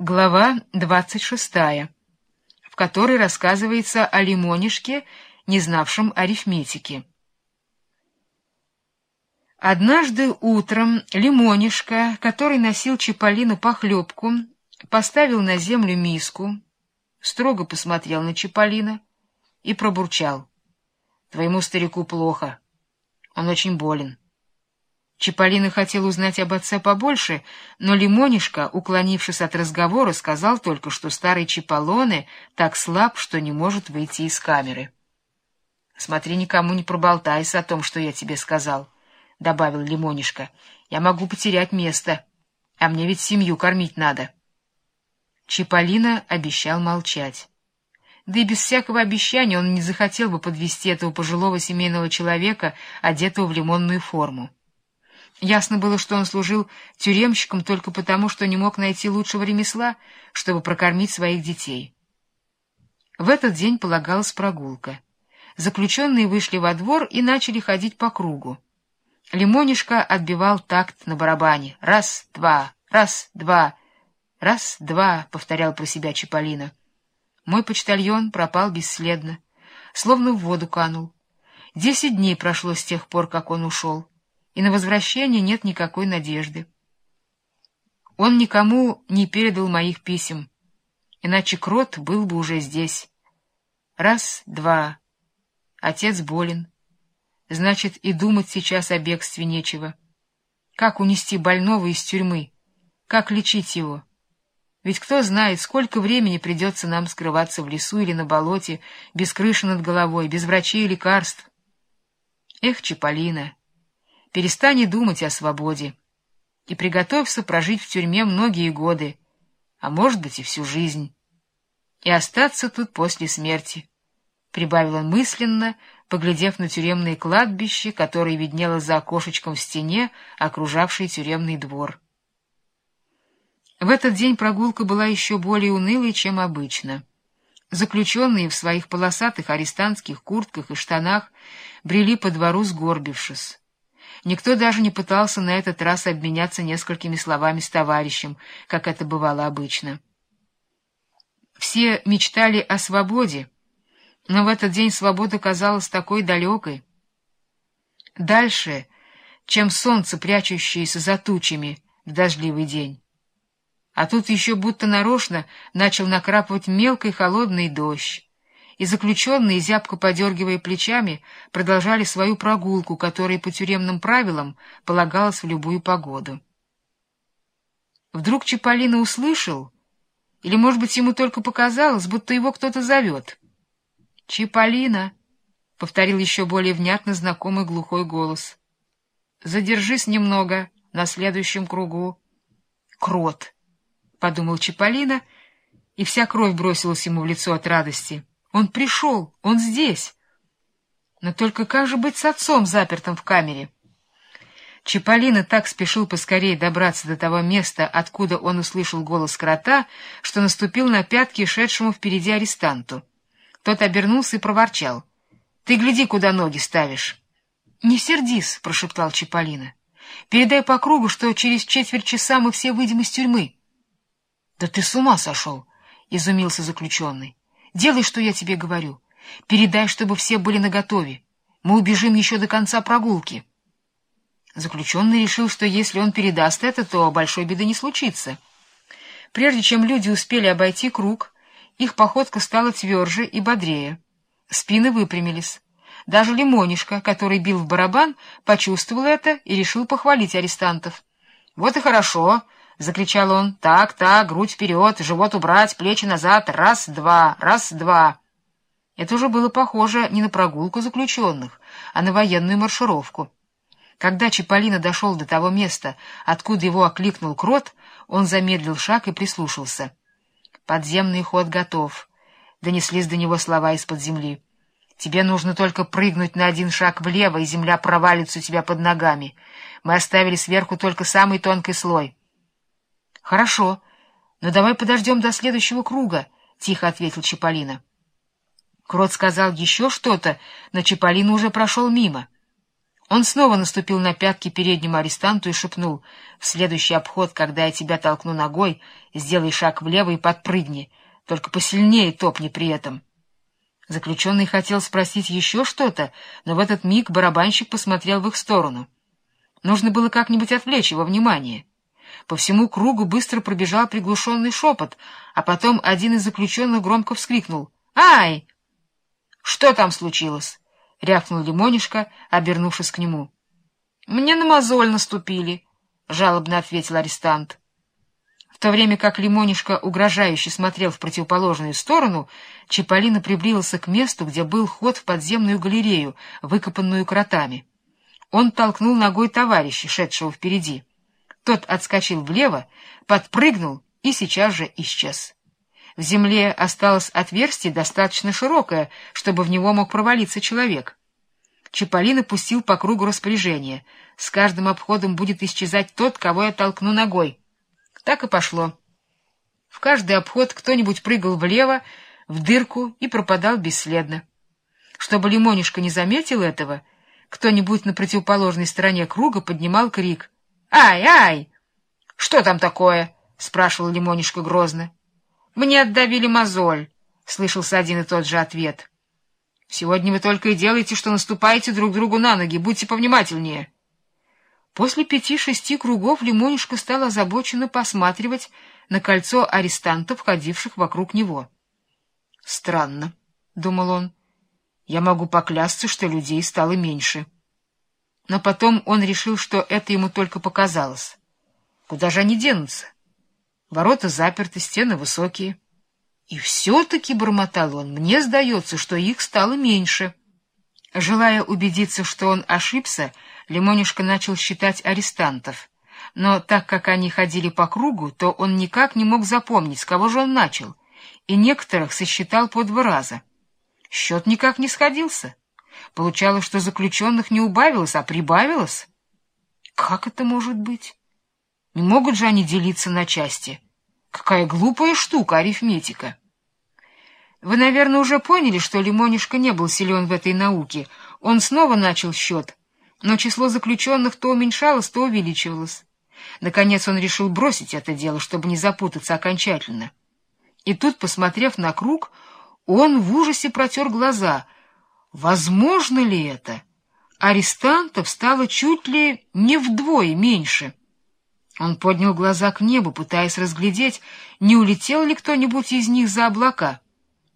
Глава двадцать шестая, в которой рассказывается о лимонишке, не знавшем арифметики. Однажды утром лимонишка, который носил Чиполлину похлебку, поставил на землю миску, строго посмотрел на Чиполлина и пробурчал. — Твоему старику плохо. Он очень болен. Чиполлино хотел узнать об отце побольше, но Лимонишка, уклонившись от разговора, сказал только, что старый Чиполлоне так слаб, что не может выйти из камеры. — Смотри, никому не проболтайся о том, что я тебе сказал, — добавил Лимонишка. — Я могу потерять место, а мне ведь семью кормить надо. Чиполлино обещал молчать. Да и без всякого обещания он не захотел бы подвести этого пожилого семейного человека, одетого в лимонную форму. Ясно было, что он служил тюремщиком только потому, что не мог найти лучшего ремесла, чтобы прокормить своих детей. В этот день полагалась прогулка. Заключенные вышли во двор и начали ходить по кругу. Лимонишка отбивал такт на барабане. «Раз, два, раз, два, раз, два», — повторял про себя Чиполлино. Мой почтальон пропал бесследно, словно в воду канул. Десять дней прошло с тех пор, как он ушел и на возвращение нет никакой надежды. Он никому не передал моих писем, иначе Крот был бы уже здесь. Раз, два. Отец болен. Значит, и думать сейчас о бегстве нечего. Как унести больного из тюрьмы? Как лечить его? Ведь кто знает, сколько времени придется нам скрываться в лесу или на болоте, без крыши над головой, без врачей и лекарств. Эх, Чаполина! Перестань думать о свободе и приготовься прожить в тюрьме многие годы, а может быть и всю жизнь, и остаться тут после смерти, — прибавил он мысленно, поглядев на тюремное кладбище, которое виднело за окошечком в стене, окружавший тюремный двор. В этот день прогулка была еще более унылой, чем обычно. Заключенные в своих полосатых арестантских куртках и штанах брели по двору, сгорбившись. Никто даже не пытался на этот раз обменяться несколькими словами с товарищем, как это бывало обычно. Все мечтали о свободе, но в этот день свобода казалась такой далекой. Дальше, чем солнце, прячущееся за тучами в дождливый день. А тут еще будто нарочно начал накрапывать мелкий холодный дождь и заключенные, зябко подергивая плечами, продолжали свою прогулку, которая по тюремным правилам полагалась в любую погоду. Вдруг Чаполина услышал, или, может быть, ему только показалось, будто его кто-то зовет. — Чаполина! — повторил еще более внятно знакомый глухой голос. — Задержись немного на следующем кругу. — Крот! — подумал Чаполина, и вся кровь бросилась ему в лицо от радости. — он пришел, он здесь. Но только как же быть с отцом, запертым в камере? Чиполлино так спешил поскорее добраться до того места, откуда он услышал голос крота, что наступил на пятки шедшему впереди арестанту. Тот обернулся и проворчал. — Ты гляди, куда ноги ставишь. — Не сердись, — прошептал Чиполлино. — Передай по кругу, что через четверть часа мы все выйдем из тюрьмы. — Да ты с ума сошел! — изумился заключенный. Делай, что я тебе говорю. Передай, чтобы все были наготове. Мы убежим еще до конца прогулки. Заключенный решил, что если он передаст это, то большой беды не случится. Прежде чем люди успели обойти круг, их походка стала тверже и бодрее. Спины выпрямились. Даже Лимонишка, который бил в барабан, почувствовал это и решил похвалить арестантов. — Вот и хорошо, — закричал он. «Так, так, грудь вперед, живот убрать, плечи назад. Раз, два, раз, два». Это уже было похоже не на прогулку заключенных, а на военную маршировку. Когда Чиполлино дошел до того места, откуда его окликнул крот, он замедлил шаг и прислушался. «Подземный ход готов», — донеслись до него слова из-под земли. «Тебе нужно только прыгнуть на один шаг влево, и земля провалится у тебя под ногами. Мы оставили сверху только самый тонкий слой». — Хорошо, но давай подождем до следующего круга, — тихо ответил Чиполлино. Крот сказал еще что-то, но Чиполлино уже прошел мимо. Он снова наступил на пятки переднему арестанту и шепнул, «В следующий обход, когда я тебя толкну ногой, сделай шаг влево и подпрыгни, только посильнее топни при этом». Заключенный хотел спросить еще что-то, но в этот миг барабанщик посмотрел в их сторону. Нужно было как-нибудь отвлечь его внимание. По всему кругу быстро пробежал приглушенный шепот, а потом один из заключенных громко вскрикнул. «Ай!» «Что там случилось?» — рявкнул Лимонишка, обернувшись к нему. — Мне на мозоль наступили, — жалобно ответил арестант. В то время как Лимонишка угрожающе смотрел в противоположную сторону, Чаполина приблизился к месту, где был ход в подземную галерею, выкопанную кротами. Он толкнул ногой товарища, шедшего впереди. Тот отскочил влево, подпрыгнул и сейчас же исчез. В земле осталось отверстие достаточно широкое, чтобы в него мог провалиться человек. Чаполина пустил по кругу распоряжение. С каждым обходом будет исчезать тот, кого я толкну ногой. Так и пошло. В каждый обход кто-нибудь прыгал влево, в дырку и пропадал бесследно. Чтобы Лимонишка не заметил этого, кто-нибудь на противоположной стороне круга поднимал крик. «Ай, ай! Что там такое?» — спрашивал Лимонишка грозно. «Мне отдавили мозоль», — слышался один и тот же ответ. «Сегодня вы только и делаете, что наступаете друг другу на ноги. Будьте повнимательнее». После пяти-шести кругов Лимонишка стал озабоченно посматривать на кольцо арестантов, ходивших вокруг него. «Странно», — думал он, — «я могу поклясться, что людей стало меньше». Но потом он решил, что это ему только показалось. Куда же они денутся? Ворота заперты, стены высокие. И все-таки, — бормотал он, — мне сдается, что их стало меньше. Желая убедиться, что он ошибся, Лимонишка начал считать арестантов. Но так как они ходили по кругу, то он никак не мог запомнить, с кого же он начал, и некоторых сосчитал по два раза. Счет никак не сходился. Получалось, что заключенных не убавилось, а прибавилось. Как это может быть? Не могут же они делиться на части. Какая глупая штука арифметика! Вы, наверное, уже поняли, что Лимонишка не был силен в этой науке. Он снова начал счет, но число заключенных то уменьшалось, то увеличивалось. Наконец он решил бросить это дело, чтобы не запутаться окончательно. И тут, посмотрев на круг, он в ужасе протер глаза. Возможно ли это? Арестантов стало чуть ли не вдвое меньше — он поднял глаза к небу, пытаясь разглядеть, не улетел ли кто-нибудь из них за облака.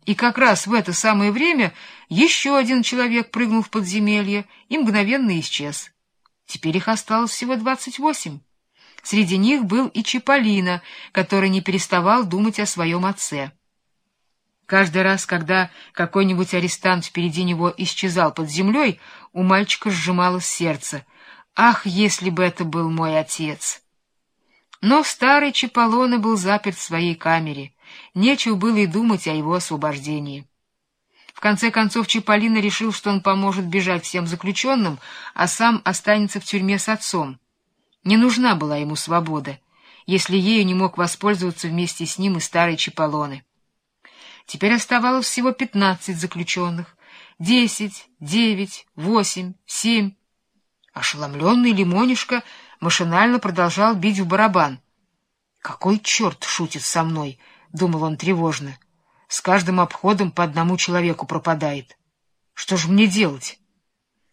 И как раз в это самое время еще один человек прыгнул в подземелье и мгновенно исчез. Теперь их осталось всего двадцать восемь. Среди них был и Чиполлино, который не переставал думать о своем отце. Каждый раз, когда какой-нибудь арестант впереди него исчезал под землей, у мальчика сжималось сердце. «Ах, если бы это был мой отец!» Но старый Чаполоне был заперт в своей камере. Нечего было и думать о его освобождении. В конце концов Чаполино решил, что он поможет бежать всем заключенным, а сам останется в тюрьме с отцом. Не нужна была ему свобода, если ею не мог воспользоваться вместе с ним и старый Чаполоне. Теперь оставалось всего пятнадцать заключенных. Десять, девять, восемь, семь. Ошеломленный Лимонишка машинально продолжал бить в барабан. «Какой черт шутит со мной?» — думал он тревожно. «С каждым обходом по одному человеку пропадает. Что же мне делать?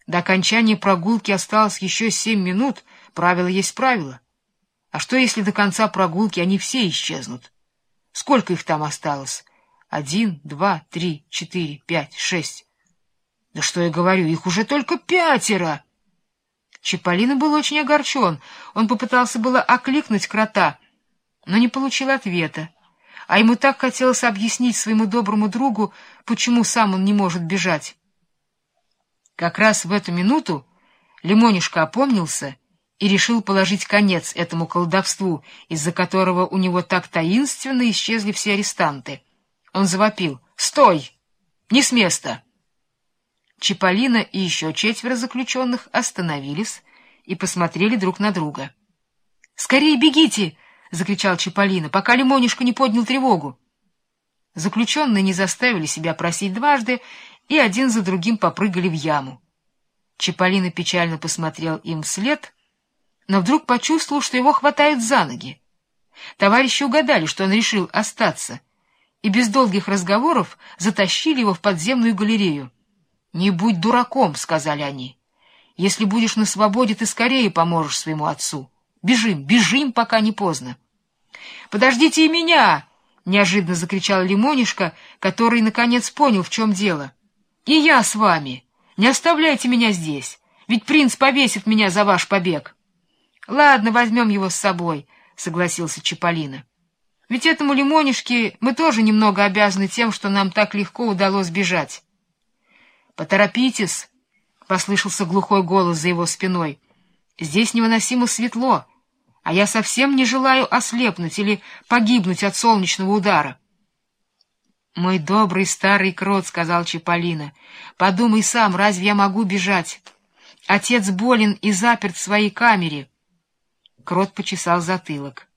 До окончания прогулки осталось еще семь минут, правило есть правило. А что, если до конца прогулки они все исчезнут? Сколько их там осталось? Один, два, три, четыре, пять, шесть. Да что я говорю, их уже только пятеро!» Чиполлино был очень огорчен. Он попытался было окликнуть крота, но не получил ответа. А ему так хотелось объяснить своему доброму другу, почему сам он не может бежать. Как раз в эту минуту Лимонишка опомнился и решил положить конец этому колдовству, из-за которого у него так таинственно исчезли все арестанты. Он завопил «Стой! Не с места!» Чиполлино и еще четверо заключенных остановились и посмотрели друг на друга. — Скорее бегите! — закричал Чиполлино, пока Лимонишка не поднял тревогу. Заключенные не заставили себя просить дважды и один за другим попрыгали в яму. Чиполлино печально посмотрел им вслед, но вдруг почувствовал, что его хватают за ноги. Товарищи угадали, что он решил остаться, и без долгих разговоров затащили его в подземную галерею. «Не будь дураком», — сказали они. «Если будешь на свободе, ты скорее поможешь своему отцу. Бежим, бежим, пока не поздно». «Подождите и меня!» — неожиданно закричал Лимонишка, который, наконец, понял, в чем дело. «И я с вами! Не оставляйте меня здесь, ведь принц повесит меня за ваш побег!» «Ладно, возьмем его с собой», — согласился Чаполина. «Ведь этому Лимонишке мы тоже немного обязаны тем, что нам так легко удалось бежать». «Поторопитесь!» — послышался глухой голос за его спиной. «Здесь невыносимо светло, а я совсем не желаю ослепнуть или погибнуть от солнечного удара». «Мой добрый старый крот», — сказал Чаполина, — «подумай сам, разве я могу бежать? Отец болен и заперт в своей камере». Крот почесал затылок.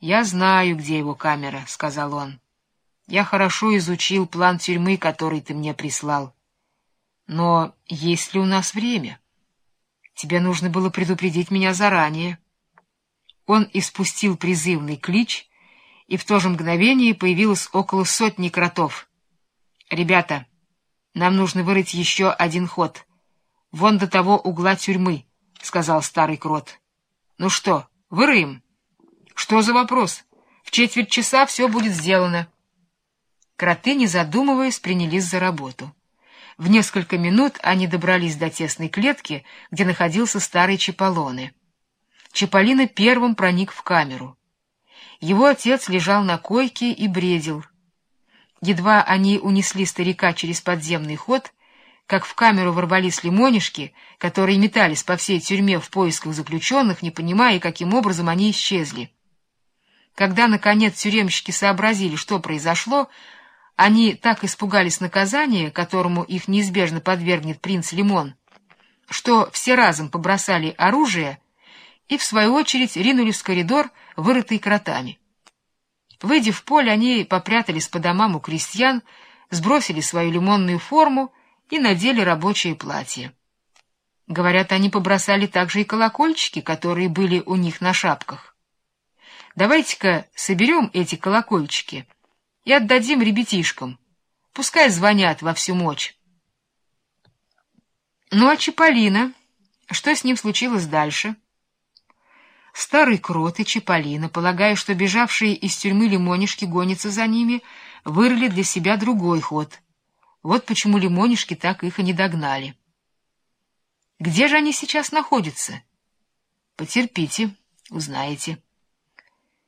«Я знаю, где его камера», — сказал он. «Я хорошо изучил план тюрьмы, который ты мне прислал. Но есть ли у нас время? Тебе нужно было предупредить меня заранее». Он испустил призывный клич, и в то же мгновение появилось около сотни кротов. «Ребята, нам нужно вырыть еще один ход. Вон до того угла тюрьмы», — сказал старый крот. Ну что, выроем? Что за вопрос? В четверть часа все будет сделано. Кроты, не задумываясь, принялись за работу. В несколько минут они добрались до тесной клетки, где находился старый Чаполоне. Чаполина первым проник в камеру. Его отец лежал на койке и бредил. Едва они унесли старика через подземный ход, как в камеру ворвались лимонишки, которые метались по всей тюрьме в поисках заключенных, не понимая, каким образом они исчезли. Когда, наконец, тюремщики сообразили, что произошло, они так испугались наказания, которому их неизбежно подвергнет принц Лимон, что все разом побросали оружие и, в свою очередь, ринулись в коридор, вырытый кротами. Выйдя в поле, они попрятались по домам у крестьян, сбросили свою лимонную форму и надели рабочие платья. Говорят, они побросали также и колокольчики, которые были у них на шапках. Давайте-ка соберем эти колокольчики и отдадим ребятишкам. Пускай звонят во всю мочь. Ну а Чаполина? Что с ним случилось дальше? Старый крот и Чаполина, полагая, что бежавшие из тюрьмы лимонишки гонятся за ними, вырыли для себя другой ход — вот почему лимонишки так их и не догнали. Где же они сейчас находятся? Потерпите, узнаете.